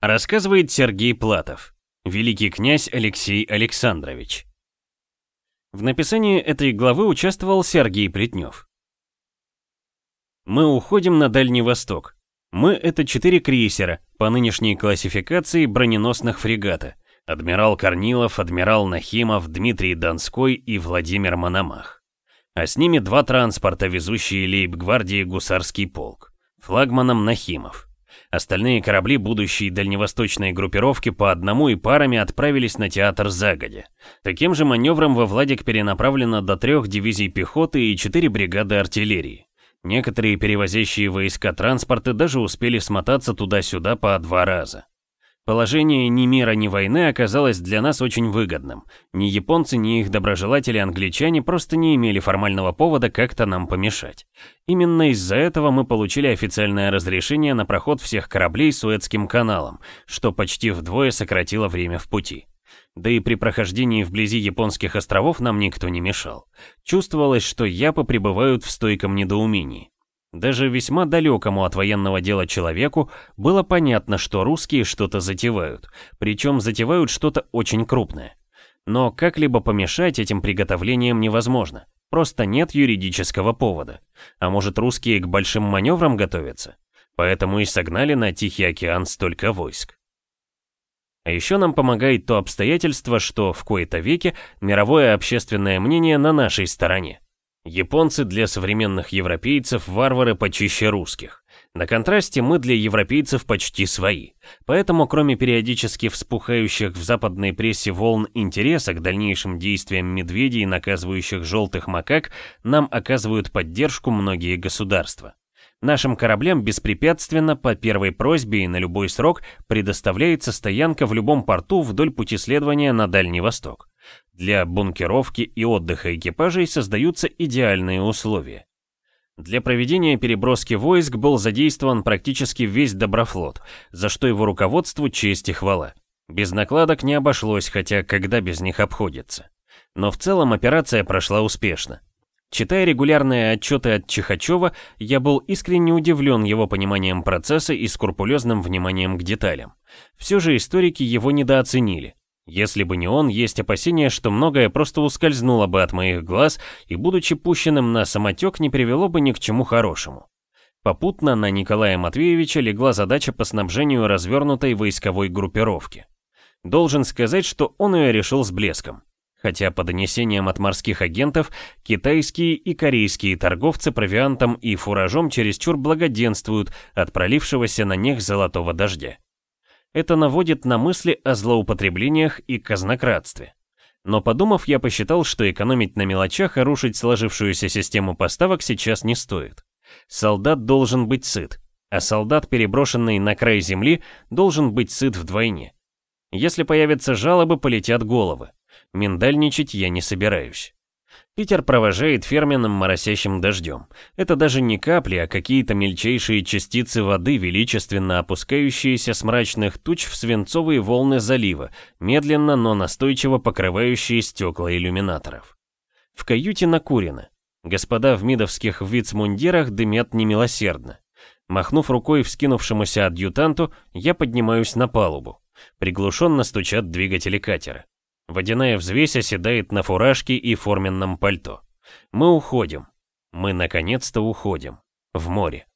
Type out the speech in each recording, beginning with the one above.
Рассказывает Сергей Платов, великий князь Алексей Александрович. В написании этой главы участвовал Сергей Плетнев. Мы уходим на Дальний Восток. Мы — это четыре крейсера, по нынешней классификации броненосных фрегата. Адмирал Корнилов, адмирал Нахимов, Дмитрий Донской и Владимир Мономах. А с ними два транспорта, везущие лейб-гвардии гусарский полк. Флагманом Нахимов. Остальные корабли будущей дальневосточной группировки по одному и парами отправились на театр загодя. Таким же маневром во Владик перенаправлено до трех дивизий пехоты и четыре бригады артиллерии. Некоторые перевозящие войска транспорты даже успели смотаться туда-сюда по два раза. Положение ни мира, ни войны оказалось для нас очень выгодным. Ни японцы, ни их доброжелатели-англичане просто не имели формального повода как-то нам помешать. Именно из-за этого мы получили официальное разрешение на проход всех кораблей Суэцким каналом, что почти вдвое сократило время в пути. Да и при прохождении вблизи японских островов нам никто не мешал. Чувствовалось, что япы пребывают в стойком недоумении. Даже весьма далекому от военного дела человеку было понятно, что русские что-то затевают, причем затевают что-то очень крупное. Но как-либо помешать этим приготовлениям невозможно, просто нет юридического повода. А может русские к большим маневрам готовятся? Поэтому и согнали на Тихий океан столько войск. А еще нам помогает то обстоятельство, что в кои-то веке мировое общественное мнение на нашей стороне. Японцы для современных европейцев варвары почище русских. На контрасте мы для европейцев почти свои. Поэтому, кроме периодически вспухающих в западной прессе волн интереса к дальнейшим действиям медведей, наказывающих желтых макак, нам оказывают поддержку многие государства. Нашим кораблям беспрепятственно по первой просьбе и на любой срок предоставляется стоянка в любом порту вдоль пути следования на Дальний Восток. Для бункеровки и отдыха экипажей создаются идеальные условия. Для проведения переброски войск был задействован практически весь Доброфлот, за что его руководству честь и хвала. Без накладок не обошлось, хотя когда без них обходится. Но в целом операция прошла успешно. Читая регулярные отчеты от Чихачева, я был искренне удивлен его пониманием процесса и скрупулезным вниманием к деталям. Все же историки его недооценили. Если бы не он, есть опасения, что многое просто ускользнуло бы от моих глаз и, будучи пущенным на самотек, не привело бы ни к чему хорошему. Попутно на Николая Матвеевича легла задача по снабжению развернутой войсковой группировки. Должен сказать, что он ее решил с блеском. Хотя по донесениям от морских агентов, китайские и корейские торговцы провиантом и фуражом чересчур благоденствуют от пролившегося на них золотого дождя. Это наводит на мысли о злоупотреблениях и казнократстве. Но подумав, я посчитал, что экономить на мелочах и рушить сложившуюся систему поставок сейчас не стоит. Солдат должен быть сыт, а солдат, переброшенный на край земли, должен быть сыт вдвойне. Если появятся жалобы, полетят головы. Миндальничать я не собираюсь. Питер провожает ферменным моросящим дождем. Это даже не капли, а какие-то мельчайшие частицы воды, величественно опускающиеся с мрачных туч в свинцовые волны залива, медленно, но настойчиво покрывающие стекла иллюминаторов. В каюте накурено. Господа в мидовских вицмундирах дымят немилосердно. Махнув рукой вскинувшемуся адъютанту, я поднимаюсь на палубу. Приглушенно стучат двигатели катера. Водяная взвесь оседает на фуражке и форменном пальто. Мы уходим. Мы наконец-то уходим. В море.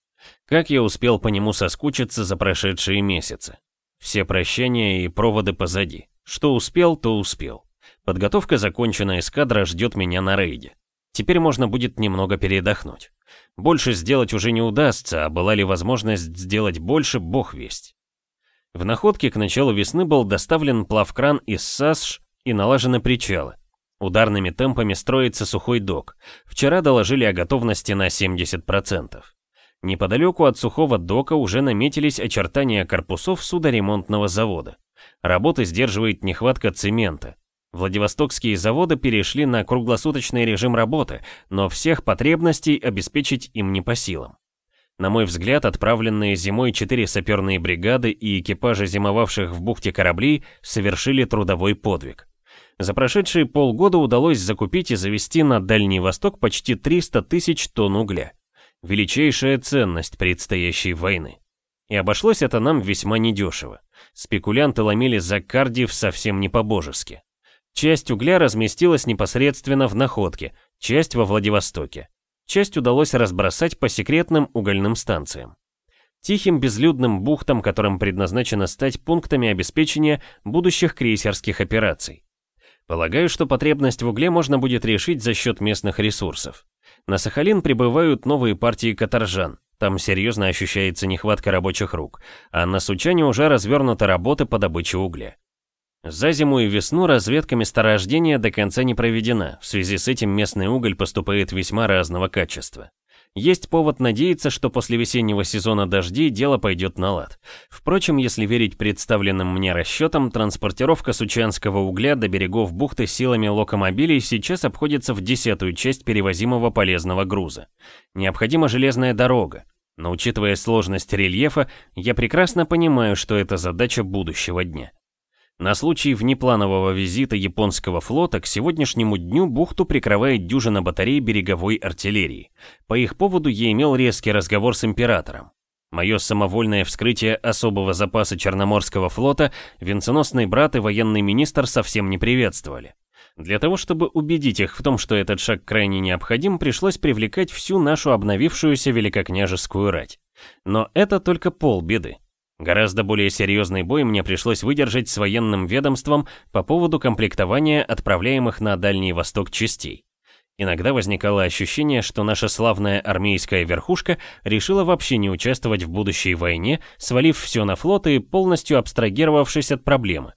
Как я успел по нему соскучиться за прошедшие месяцы. Все прощания и проводы позади. Что успел, то успел. Подготовка закончена, эскадра ждет меня на рейде. Теперь можно будет немного передохнуть. Больше сделать уже не удастся, а была ли возможность сделать больше, бог весть. В находке к началу весны был доставлен плавкран из САСШ и налажены причалы. Ударными темпами строится сухой док. Вчера доложили о готовности на 70%. Неподалеку от сухого дока уже наметились очертания корпусов судоремонтного завода. Работы сдерживает нехватка цемента. Владивостокские заводы перешли на круглосуточный режим работы, но всех потребностей обеспечить им не по силам. На мой взгляд, отправленные зимой четыре саперные бригады и экипажи зимовавших в бухте кораблей совершили трудовой подвиг. За прошедшие полгода удалось закупить и завести на Дальний Восток почти 300 тысяч тонн угля. Величайшая ценность предстоящей войны. И обошлось это нам весьма недешево. Спекулянты ломили за Кардив совсем не по-божески. Часть угля разместилась непосредственно в находке, часть во Владивостоке. Часть удалось разбросать по секретным угольным станциям. Тихим безлюдным бухтам, которым предназначено стать пунктами обеспечения будущих крейсерских операций. Полагаю, что потребность в угле можно будет решить за счет местных ресурсов. На Сахалин прибывают новые партии каторжан, там серьезно ощущается нехватка рабочих рук, а на Сучане уже развернуты работы по добыче угля. За зиму и весну разведка месторождения до конца не проведена, в связи с этим местный уголь поступает весьма разного качества. Есть повод надеяться, что после весеннего сезона дождей дело пойдет на лад. Впрочем, если верить представленным мне расчетам, транспортировка сучанского угля до берегов бухты силами локомобилей сейчас обходится в десятую часть перевозимого полезного груза. Необходима железная дорога. Но учитывая сложность рельефа, я прекрасно понимаю, что это задача будущего дня. На случай внепланового визита японского флота к сегодняшнему дню бухту прикрывает дюжина батарей береговой артиллерии. По их поводу я имел резкий разговор с императором. Мое самовольное вскрытие особого запаса Черноморского флота венценосный брат и военный министр совсем не приветствовали. Для того, чтобы убедить их в том, что этот шаг крайне необходим, пришлось привлекать всю нашу обновившуюся великокняжескую рать. Но это только полбеды. Гораздо более серьезный бой мне пришлось выдержать с военным ведомством по поводу комплектования отправляемых на Дальний Восток частей. Иногда возникало ощущение, что наша славная армейская верхушка решила вообще не участвовать в будущей войне, свалив все на флот и полностью абстрагировавшись от проблемы.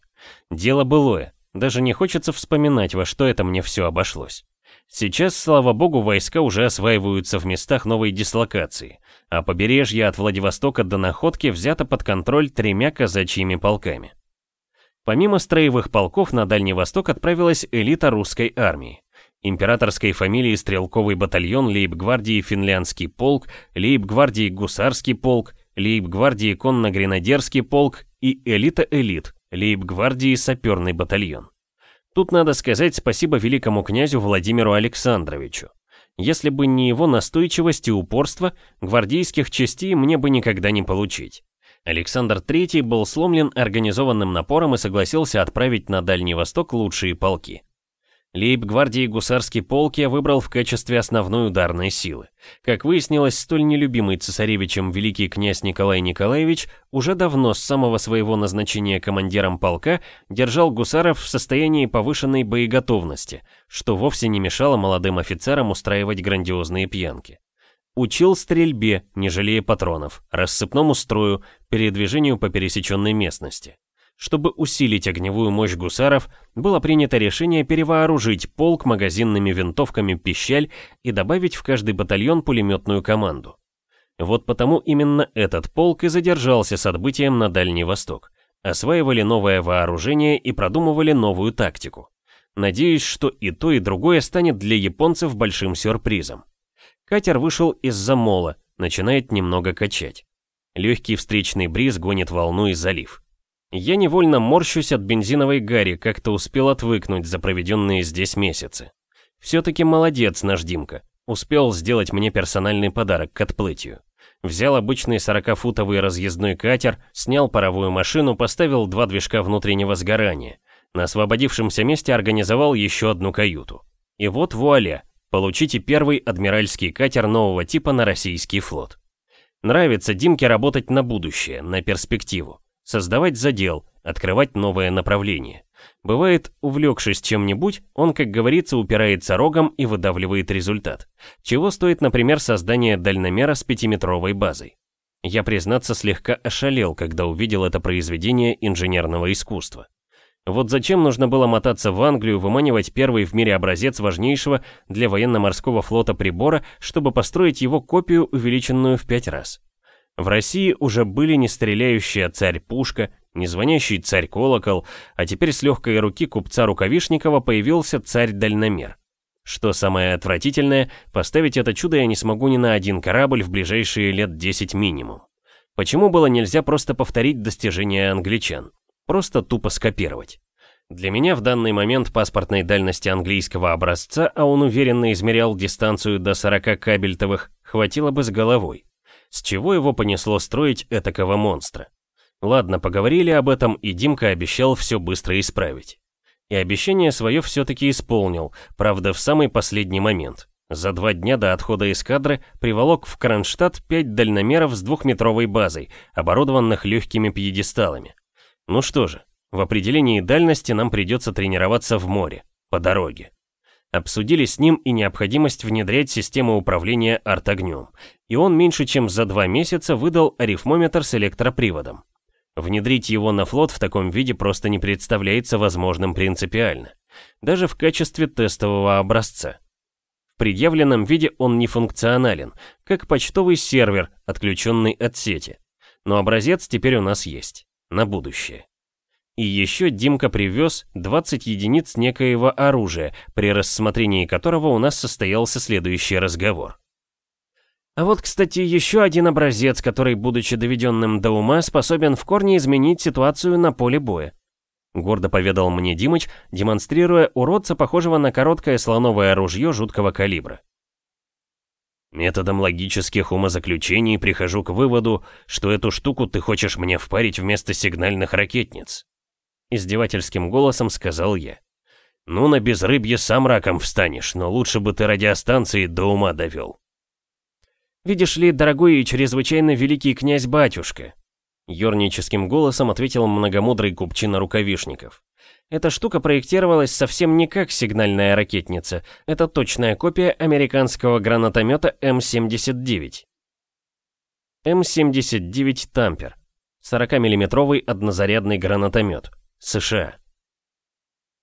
Дело былое, даже не хочется вспоминать, во что это мне все обошлось. Сейчас, слава богу, войска уже осваиваются в местах новой дислокации, а побережье от Владивостока до Находки взято под контроль тремя казачьими полками. Помимо строевых полков на Дальний Восток отправилась элита русской армии. Императорской фамилии стрелковый батальон лейб-гвардии финляндский полк, лейб-гвардии гусарский полк, лейб-гвардии конно-гренадерский полк и элита элит, лейб-гвардии саперный батальон. Тут надо сказать спасибо великому князю Владимиру Александровичу. Если бы не его настойчивость и упорство, гвардейских частей мне бы никогда не получить. Александр III был сломлен организованным напором и согласился отправить на Дальний Восток лучшие полки. Лейб-гвардии гусарский полк я выбрал в качестве основной ударной силы. Как выяснилось, столь нелюбимый цесаревичем великий князь Николай Николаевич уже давно с самого своего назначения командиром полка держал гусаров в состоянии повышенной боеготовности, что вовсе не мешало молодым офицерам устраивать грандиозные пьянки. Учил стрельбе, не жалея патронов, рассыпному строю, передвижению по пересеченной местности. Чтобы усилить огневую мощь гусаров, было принято решение перевооружить полк магазинными винтовками «Пищаль» и добавить в каждый батальон пулеметную команду. Вот потому именно этот полк и задержался с отбытием на Дальний Восток. Осваивали новое вооружение и продумывали новую тактику. Надеюсь, что и то, и другое станет для японцев большим сюрпризом. Катер вышел из-за мола, начинает немного качать. Легкий встречный бриз гонит волну и залив. Я невольно морщусь от бензиновой гари, как-то успел отвыкнуть за проведенные здесь месяцы. Все-таки молодец наш Димка. Успел сделать мне персональный подарок к отплытию. Взял обычный 40-футовый разъездной катер, снял паровую машину, поставил два движка внутреннего сгорания. На освободившемся месте организовал еще одну каюту. И вот вуаля, получите первый адмиральский катер нового типа на российский флот. Нравится Димке работать на будущее, на перспективу создавать задел, открывать новое направление. Бывает, увлекшись чем-нибудь, он, как говорится, упирается рогом и выдавливает результат. Чего стоит, например, создание дальномера с пятиметровой базой. Я, признаться, слегка ошалел, когда увидел это произведение инженерного искусства. Вот зачем нужно было мотаться в Англию, выманивать первый в мире образец важнейшего для военно-морского флота прибора, чтобы построить его копию, увеличенную в пять раз. В России уже были не стреляющая царь-пушка, не звонящий царь-колокол, а теперь с легкой руки купца Рукавишникова появился царь-дальномер. Что самое отвратительное, поставить это чудо я не смогу ни на один корабль в ближайшие лет 10 минимум. Почему было нельзя просто повторить достижения англичан? Просто тупо скопировать. Для меня в данный момент паспортной дальности английского образца, а он уверенно измерял дистанцию до 40 кабельтовых, хватило бы с головой. С чего его понесло строить этакого монстра? Ладно, поговорили об этом, и Димка обещал все быстро исправить. И обещание свое все-таки исполнил, правда, в самый последний момент. За два дня до отхода эскадры приволок в Кронштадт пять дальномеров с двухметровой базой, оборудованных легкими пьедесталами. Ну что же, в определении дальности нам придется тренироваться в море, по дороге. Обсудили с ним и необходимость внедрять систему управления артогнем, и он меньше чем за два месяца выдал арифмометр с электроприводом. Внедрить его на флот в таком виде просто не представляется возможным принципиально, даже в качестве тестового образца. В предъявленном виде он не функционален, как почтовый сервер, отключенный от сети. Но образец теперь у нас есть, на будущее. И еще Димка привез 20 единиц некоего оружия, при рассмотрении которого у нас состоялся следующий разговор. А вот, кстати, еще один образец, который, будучи доведенным до ума, способен в корне изменить ситуацию на поле боя. Гордо поведал мне Димыч, демонстрируя уродца, похожего на короткое слоновое ружье жуткого калибра. Методом логических умозаключений прихожу к выводу, что эту штуку ты хочешь мне впарить вместо сигнальных ракетниц. Издевательским голосом сказал я. «Ну, на безрыбье сам раком встанешь, но лучше бы ты радиостанции до ума довел». «Видишь ли, дорогой и чрезвычайно великий князь-батюшка», Ёрническим голосом ответил многомудрый купчина рукавишников. Эта штука проектировалась совсем не как сигнальная ракетница. Это точная копия американского гранатомета М-79. М-79 «Тампер». 40-миллиметровый однозарядный гранатомет. США.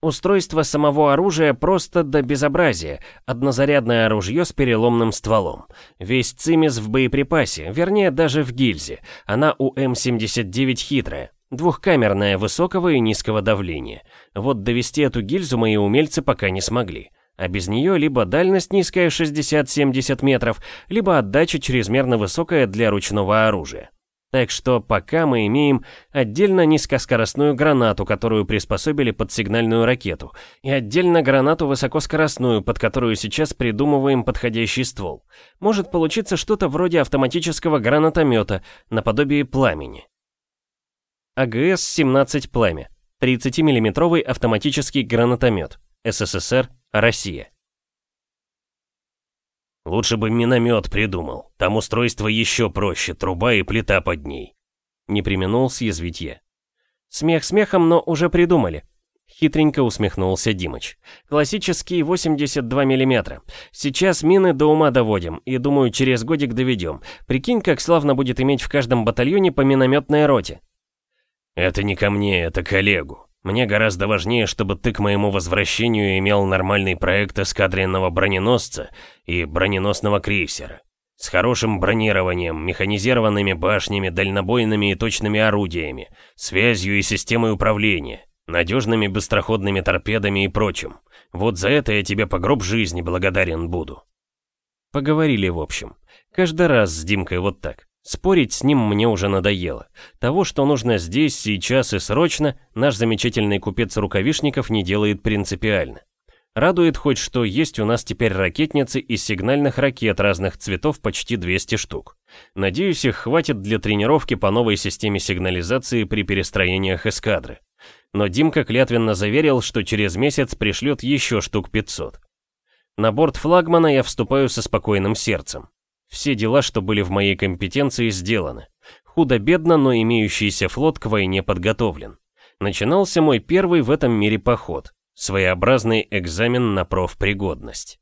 Устройство самого оружия просто до безобразия. Однозарядное оружие с переломным стволом. Весь цимис в боеприпасе, вернее даже в гильзе. Она у М79 хитрая. Двухкамерная высокого и низкого давления. Вот довести эту гильзу мои умельцы пока не смогли. А без нее либо дальность низкая 60-70 метров, либо отдача чрезмерно высокая для ручного оружия. Так что пока мы имеем отдельно низкоскоростную гранату, которую приспособили под сигнальную ракету, и отдельно гранату высокоскоростную, под которую сейчас придумываем подходящий ствол. Может получиться что-то вроде автоматического гранатомета, наподобие пламени. АГС-17 «Пламя». 30-миллиметровый автоматический гранатомет. СССР, Россия. Лучше бы миномет придумал. Там устройство еще проще, труба и плита под ней. Не применул съязвить я. Смех смехом, но уже придумали. Хитренько усмехнулся Димыч. Классический 82 мм. Сейчас мины до ума доводим, и думаю, через годик доведем. Прикинь, как славно будет иметь в каждом батальоне по минометной роте. Это не ко мне, это коллегу. Мне гораздо важнее, чтобы ты к моему возвращению имел нормальный проект эскадренного броненосца и броненосного крейсера. С хорошим бронированием, механизированными башнями, дальнобойными и точными орудиями, связью и системой управления, надежными быстроходными торпедами и прочим. Вот за это я тебе по гроб жизни благодарен буду. Поговорили в общем. Каждый раз с Димкой вот так. Спорить с ним мне уже надоело. Того, что нужно здесь, сейчас и срочно, наш замечательный купец рукавишников не делает принципиально. Радует хоть, что есть у нас теперь ракетницы из сигнальных ракет разных цветов почти 200 штук. Надеюсь, их хватит для тренировки по новой системе сигнализации при перестроениях эскадры. Но Димка клятвенно заверил, что через месяц пришлет еще штук 500. На борт флагмана я вступаю со спокойным сердцем. Все дела, что были в моей компетенции, сделаны. Худо-бедно, но имеющийся флот к войне подготовлен. Начинался мой первый в этом мире поход. Своеобразный экзамен на профпригодность.